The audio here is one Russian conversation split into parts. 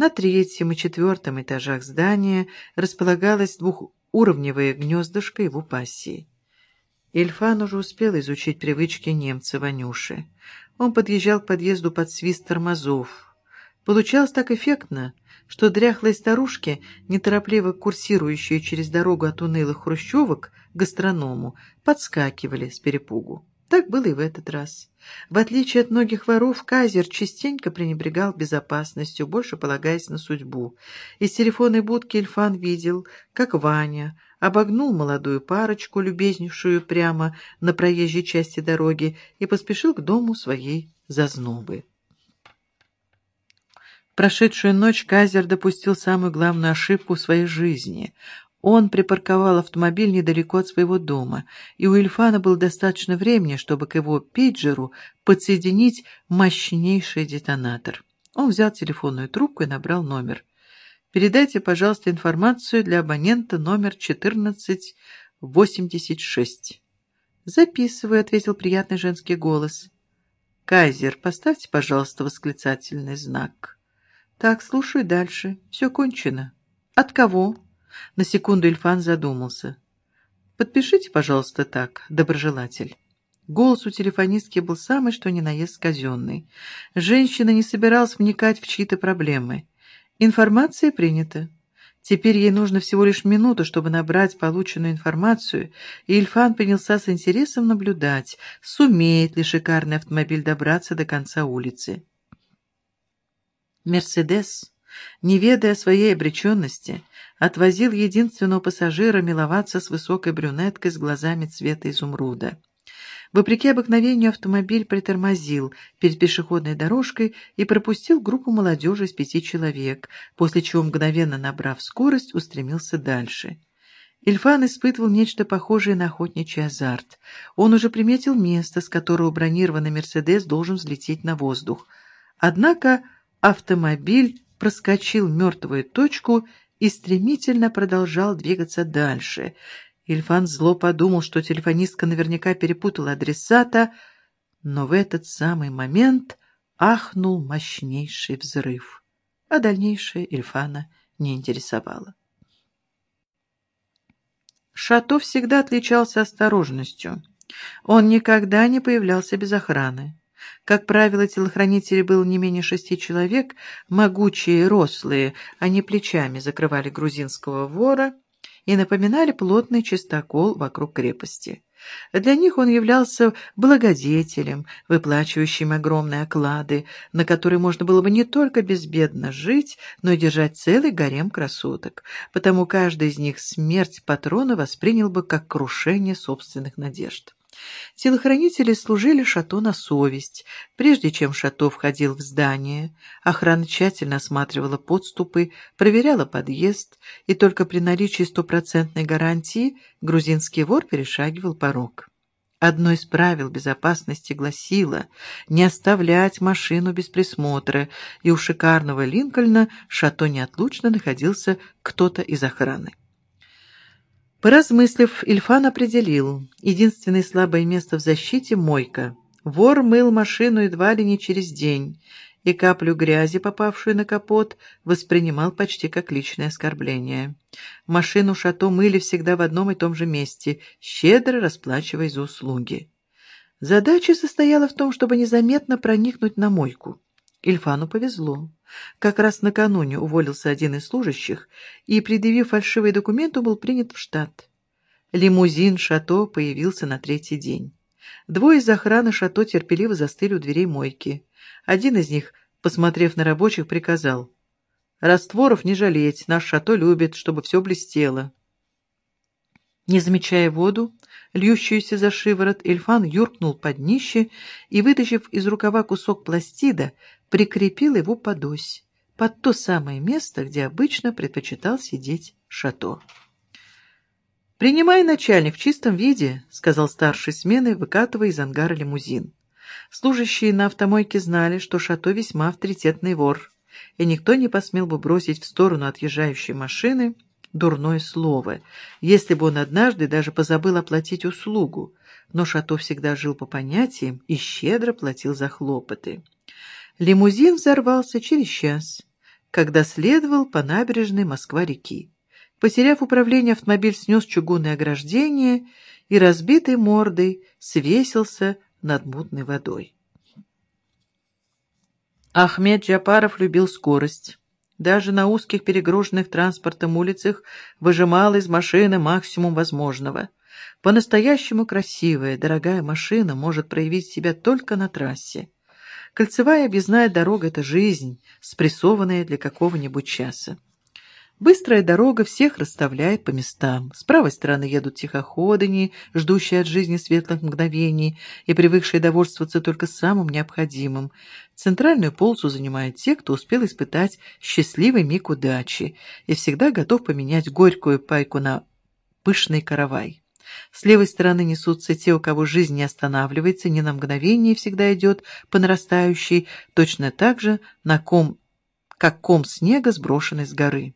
На третьем и четвертом этажах здания располагалось двухуровневое гнездышко его пассии. Ильфан уже успел изучить привычки немца Ванюши. Он подъезжал к подъезду под свист тормозов. Получалось так эффектно, что дряхлые старушки, неторопливо курсирующие через дорогу от унылых хрущевок к гастроному, подскакивали с перепугу. Так было и в этот раз. В отличие от многих воров, Казер частенько пренебрегал безопасностью, больше полагаясь на судьбу. Из телефонной будки Ильфан видел, как Ваня обогнул молодую парочку, любезнейшую прямо на проезжей части дороги, и поспешил к дому своей зазнобы. Прошедшую ночь Казер допустил самую главную ошибку в своей жизни. Он припарковал автомобиль недалеко от своего дома, и у Ильфана было достаточно времени, чтобы к его пейджеру подсоединить мощнейший детонатор. Он взял телефонную трубку и набрал номер. «Передайте, пожалуйста, информацию для абонента номер 1486». «Записываю», — ответил приятный женский голос. «Кайзер, поставьте, пожалуйста, восклицательный знак». «Так, слушай дальше. Все кончено». «От кого?» На секунду Ильфан задумался. «Подпишите, пожалуйста, так, доброжелатель». Голос у телефонистки был самый что ни на есть казенный. Женщина не собиралась вникать в чьи-то проблемы. Информация принята. Теперь ей нужно всего лишь минуту, чтобы набрать полученную информацию, и Ильфан принялся с интересом наблюдать, сумеет ли шикарный автомобиль добраться до конца улицы. «Мерседес», не ведая своей обреченности, отвозил единственного пассажира миловаться с высокой брюнеткой с глазами цвета изумруда. Вопреки обыкновению автомобиль притормозил перед пешеходной дорожкой и пропустил группу молодежи из пяти человек, после чего, мгновенно набрав скорость, устремился дальше. Ильфан испытывал нечто похожее на охотничий азарт. Он уже приметил место, с которого бронированный «Мерседес» должен взлететь на воздух. Однако автомобиль проскочил мертвую точку и стремительно продолжал двигаться дальше. Ильфан зло подумал, что телефонистка наверняка перепутала адресата, но в этот самый момент ахнул мощнейший взрыв, а дальнейшее Ильфана не интересовало. Шато всегда отличался осторожностью. Он никогда не появлялся без охраны. Как правило, телохранители было не менее шести человек, могучие и рослые, они плечами закрывали грузинского вора и напоминали плотный чистокол вокруг крепости. Для них он являлся благодетелем, выплачивающим огромные оклады, на которые можно было бы не только безбедно жить, но и держать целый гарем красоток, потому каждый из них смерть патрона воспринял бы как крушение собственных надежд. Телохранители служили шато на совесть. Прежде чем шато входил в здание, охрана тщательно осматривала подступы, проверяла подъезд, и только при наличии стопроцентной гарантии грузинский вор перешагивал порог. Одно из правил безопасности гласило не оставлять машину без присмотра, и у шикарного Линкольна шато неотлучно находился кто-то из охраны. Поразмыслив, Ильфан определил, единственное слабое место в защите — мойка. Вор мыл машину едва ли не через день, и каплю грязи, попавшую на капот, воспринимал почти как личное оскорбление. Машину шато мыли всегда в одном и том же месте, щедро расплачиваясь за услуги. Задача состояла в том, чтобы незаметно проникнуть на мойку. Ильфану повезло. Как раз накануне уволился один из служащих и, предъявив фальшивый документ, был принят в штат. Лимузин «Шато» появился на третий день. Двое из охраны «Шато» терпеливо застыли у дверей мойки. Один из них, посмотрев на рабочих, приказал. «Растворов не жалеть, наш «Шато» любит, чтобы все блестело». Не замечая воду, льющуюся за шиворот, Ильфан юркнул под днище и, вытащив из рукава кусок пластида, прикрепил его под ось, под то самое место, где обычно предпочитал сидеть Шато. «Принимай, начальник, в чистом виде», — сказал старший смены, выкатывая из ангара лимузин. Служащие на автомойке знали, что Шато весьма авторитетный вор, и никто не посмел бы бросить в сторону отъезжающей машины дурное слово, если бы он однажды даже позабыл оплатить услугу, но Шато всегда жил по понятиям и щедро платил за хлопоты. Лимузин взорвался через час. когда следовал по набережной Москва-реки. Потеряв управление, автомобиль снес чугунное ограждение и разбитой мордой свесился над мутной водой. Ахмед Джапаров любил скорость. Даже на узких перегруженных транспортом улицах выжимал из машины максимум возможного. По-настоящему красивая, дорогая машина может проявить себя только на трассе. Кольцевая объездная дорога — это жизнь, спрессованная для какого-нибудь часа. Быстрая дорога всех расставляет по местам. С правой стороны едут тихоходыни, ждущие от жизни светлых мгновений и привыкшие довольствоваться только самым необходимым. Центральную полосу занимают те, кто успел испытать счастливый миг удачи и всегда готов поменять горькую пайку на пышный каравай. С левой стороны несутся те, у кого жизнь не останавливается ни на мгновение всегда идет по нарастающей, точно так же, на ком, как ком снега, сброшенный с горы.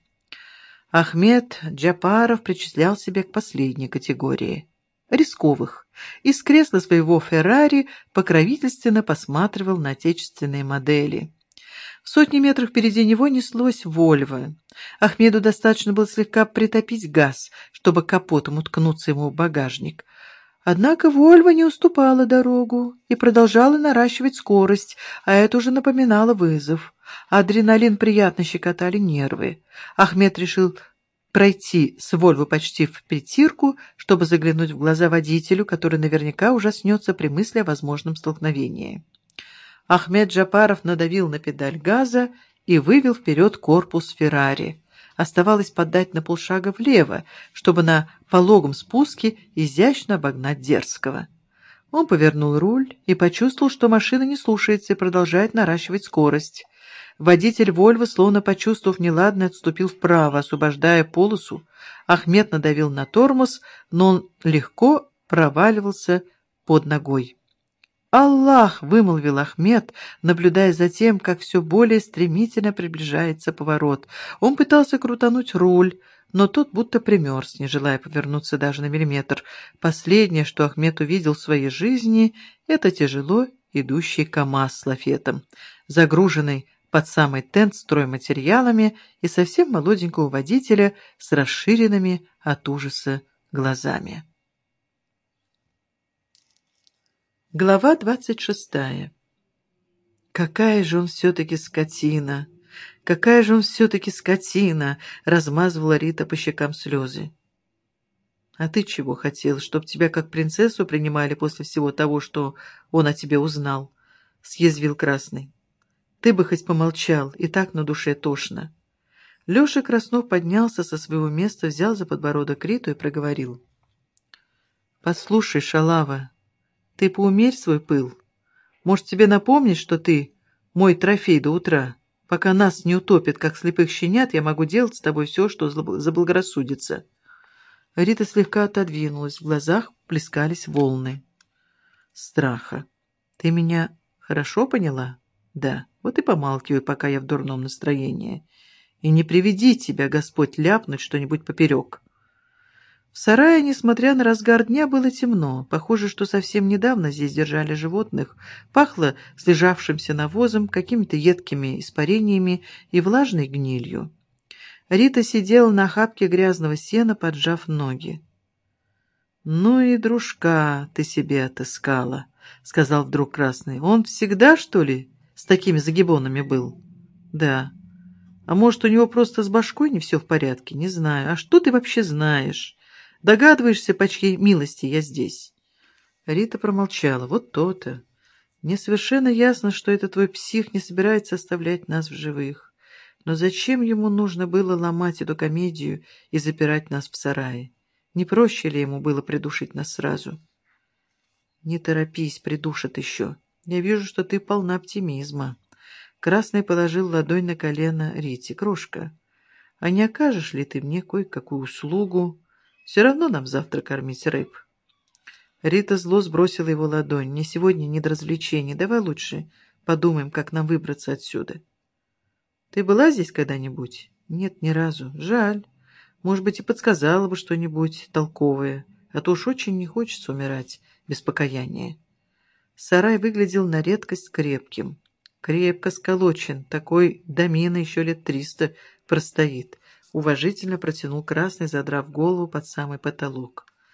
Ахмед Джапаров причислял себя к последней категории – рисковых. Из кресла своего «Феррари» покровительственно посматривал на отечественные модели. В сотни метров впереди него неслось «Вольво». Ахмеду достаточно было слегка притопить газ, чтобы капотом уткнуться ему в багажник. Однако «Вольво» не уступала дорогу и продолжала наращивать скорость, а это уже напоминало вызов. Адреналин приятно щекотали нервы. Ахмед решил пройти с Вольво почти в притирку, чтобы заглянуть в глаза водителю, который наверняка ужаснется при мысли о возможном столкновении. Ахмед Джапаров надавил на педаль газа и вывел вперед корпус Феррари. Оставалось поддать на полшага влево, чтобы на пологом спуске изящно обогнать дерзкого. Он повернул руль и почувствовал, что машина не слушается и продолжает наращивать скорость. Водитель «Вольво», словно почувствовав неладное, отступил вправо, освобождая полосу. Ахмед надавил на тормоз, но он легко проваливался под ногой. «Аллах!» — вымолвил Ахмед, наблюдая за тем, как все более стремительно приближается поворот. Он пытался крутануть руль, но тот будто примерз, не желая повернуться даже на миллиметр. Последнее, что Ахмед увидел в своей жизни, — это тяжело идущий КамАЗ с лафетом, загруженный под самый тент стройматериалами и совсем молоденького водителя с расширенными от ужаса глазами. Глава двадцать шестая. «Какая же он все-таки скотина! Какая же он все-таки скотина!» — размазывала Рита по щекам слезы. «А ты чего хотел, чтоб тебя как принцессу принимали после всего того, что он о тебе узнал?» — съязвил Красный. Ты бы хоть помолчал, и так на душе тошно. Леша Краснов поднялся со своего места, взял за подбородок Риту и проговорил. «Послушай, шалава, ты поумерь свой пыл. Может, тебе напомнить, что ты мой трофей до утра? Пока нас не утопят, как слепых щенят, я могу делать с тобой все, что заблагорассудится». Рита слегка отодвинулась, в глазах плескались волны. «Страха. Ты меня хорошо поняла?» «Да». Вот и помалкивай, пока я в дурном настроении. И не приведи тебя, Господь, ляпнуть что-нибудь поперек. В сарае, несмотря на разгар дня, было темно. Похоже, что совсем недавно здесь держали животных. Пахло слежавшимся навозом, какими-то едкими испарениями и влажной гнилью. Рита сидела на охапке грязного сена, поджав ноги. «Ну и дружка ты себе отыскала», — сказал вдруг Красный. «Он всегда, что ли, с такими загибонами был? Да. А может, у него просто с башкой не все в порядке? Не знаю. А что ты вообще знаешь? Догадываешься, по чьей милости я здесь? Рита промолчала. Вот то-то. Мне совершенно ясно, что этот твой псих не собирается оставлять нас в живых. Но зачем ему нужно было ломать эту комедию и запирать нас в сарае? Не проще ли ему было придушить нас сразу? Не торопись, придушат еще. Я вижу, что ты полна оптимизма. Красный положил ладонь на колено Рите. Крошка, а не окажешь ли ты мне кое-какую услугу? Все равно нам завтра кормить рыб. Рита зло сбросила его ладонь. Не сегодня, не до развлечений. Давай лучше подумаем, как нам выбраться отсюда. Ты была здесь когда-нибудь? Нет, ни разу. Жаль. Может быть, и подсказала бы что-нибудь толковое. А то уж очень не хочется умирать без покаяния. Сарай выглядел на редкость крепким. Крепко сколочен, такой домина еще лет триста простоит. Уважительно протянул красный, задрав голову под самый потолок.